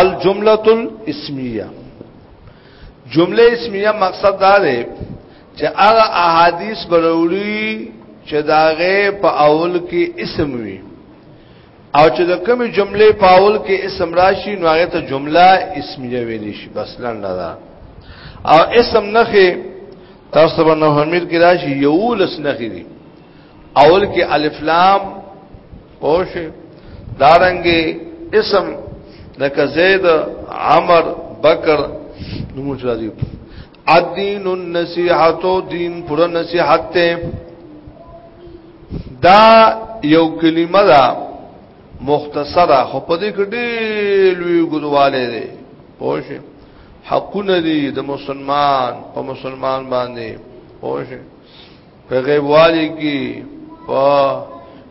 الجمله الاسمیه جمله اسمیه مقصد دا دی چې هغه احادیث بروړي چې داغه په اول کې اسم وي او چې د کومې جملې په اول کې اسم راشي نو هغه ته جمله اسمیه ویل شي بس لنډه ده او اسم نخې تاسو ته نو حمیر کې راشي یو لس نه خېری اول کې الف لام پوش دارنګي اسم لکه زید عمر بکر نموز راځي الدین النصیحت دین پر نصیحت ته دا یو کلمه ده مختصره خو په دې کې ډېر لوی ګډواله ده پوه شئ حقونه دي د مسلمان په مسلمان باندې پوه شي په غیب والی کې په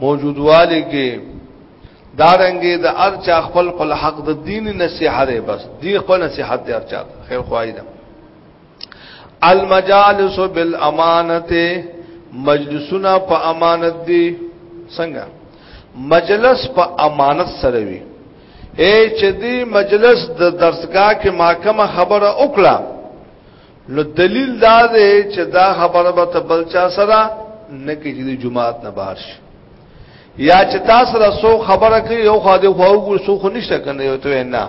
موجود والی کې دارنګې د هر چا خپل خپل حق د دین نصيحت دی بس دی خپل نصيحت دی هر چا خیر خوای ده المجالس بالامانه مجلسونه په امانت دي څنګه مجلس په امانت سره وي اے چې دی مجلس د درسګاه کې محکمه خبره وکړه نو دلیل دا دی چې دا خبره به تبل چا سره نه کې چې جمعات نه بهر شي یا چې تاسو سره سو خبره کوي یو خو دې خو وګور سو خو نشته کنه یو ته نه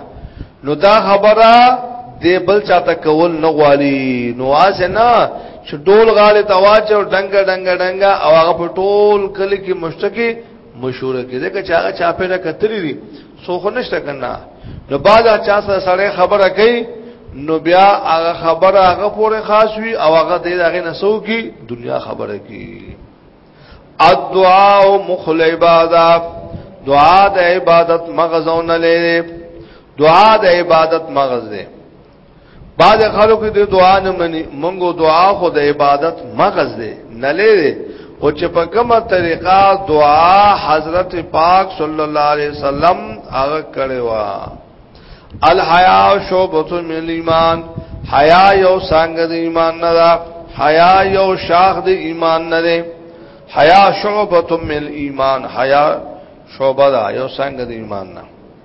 نو دا خبره دې بل چاته کول نه غواړي نو آسه نه چې ډول غاله تواچ او ډنګ ډنګ ډنګ او هغه په ټول کلی کې مشتکی مشوره کې ځکه چې هغه چا پیدا کتلی دي سو خو نشته کنه نو باز چا سره سره خبره کوي نو بیا هغه خبره هغه پورې خاص وي او هغه دې هغه نسو کی دنیا خبره کی الدعاء مخل عبادت دعا د عبادت مغزونه لري دعا د عبادت مغز ده بعد خلکو دې دعا نه مني منګو دعا خو د عبادت مغز دی نه لري او چې په کومه طریقه دعا حضرت پاک صلی الله علیه وسلم هغه کړي وا الحیا شوبۃ من ایمان حیا یو څنګه د ایمان نه ده حیا یو شاخ د ایمان نه ده حیا شوبۃ من ایمان حیا شوبه ده یو څنګه د ایمان نه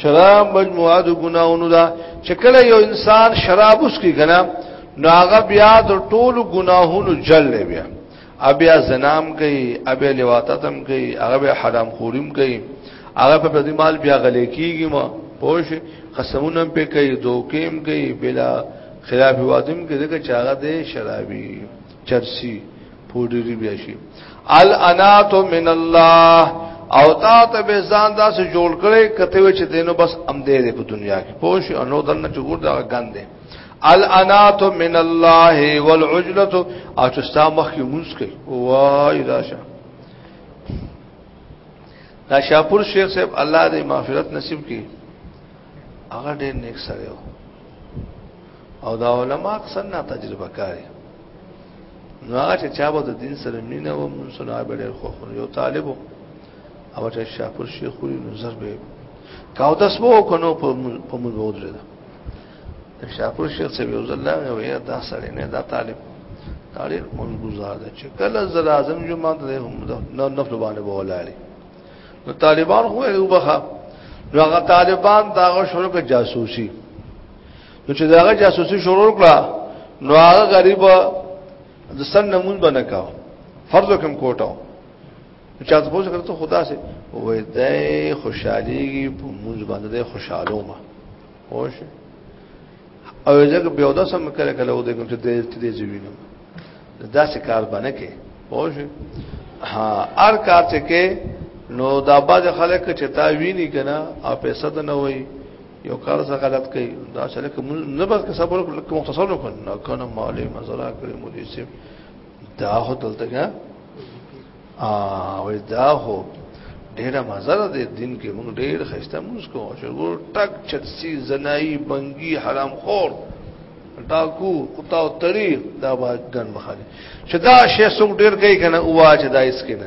شراب مجموعه د ګناونو دا چې کله یو انسان شراب اس کی غنا نو هغه بیا د ټولو ګناهونو جل دی بیا ابیا زنام کوي ابیا لواتتم کوي هغه حرام خوریم کوي هغه په دې مال بیا غلې کیږي ما پوش قسمونه په کوي دوکیم کوي بلا خلاف وادم کې دغه چاغه دی شرابي چرسی پوډری بیا شي الانات من الله او تا ته به ځان داسې جوړ کړي کته وي چې دینو بس ام دې دې په دنیا کې پوه شي نو دنه چې ګور دا غندې الانات من الله والعجله او چې ستا مخ کې مونږ کوي وای راشه دا شاپور شیخ صاحب الله دې مغفرت نصیب کړي هغه ډېر نیک سره او دا علما اکثر نه تجربه کوي نو هغه چې چا به د دین سره مینه و مون سره به ډېر خو خو یو طالب او چې شاپور شیخ خو نظر به کاو د سبو کنو په په مو ودرې ده شاپور شیخ څه یو ځل لاغه وې دا سره نه دا طالب طالب مون گزار ده چې کله زل اعظم جمعه ته هم نو نفل باندې بولاله نو طالبان خو یې وبخا نو هغه طالبان دا غو شروع کې جاسوسي نو چې داغه جاسوسي شروع کړه نو هغه غریب د سن نمون بنه کاو فرض کوم کوټاو چې تاسو پوښتنه کوي ته خدا سي وې د خوشحالي په موږ باندې خوشاله ما خوش او ځکه بیا د سم کله کله و دې کوم چې دې دې زوینم دا څه کار باندې کې خوش ها ار کار چې کې نو دا باز خلک چې تا ویني کنه او پیسې نه وای یو کار څه غلط کوي دا چې لکه نه بس کسب ورک لکه مختصر نه کړ نه کنه مالې مزرا کړې مو دې سم دا هو دلته ګا ا وې دا هو ډېر مزرا دې دین کې موږ ډېر خسته موږ کو چې ګور ټک چرسي زنای بنګي حرام خور ډاکو قطا او تری دا با ګن مخالي چې دا شې څوک ډېر کوي کنه اوا چې دا اس کې نه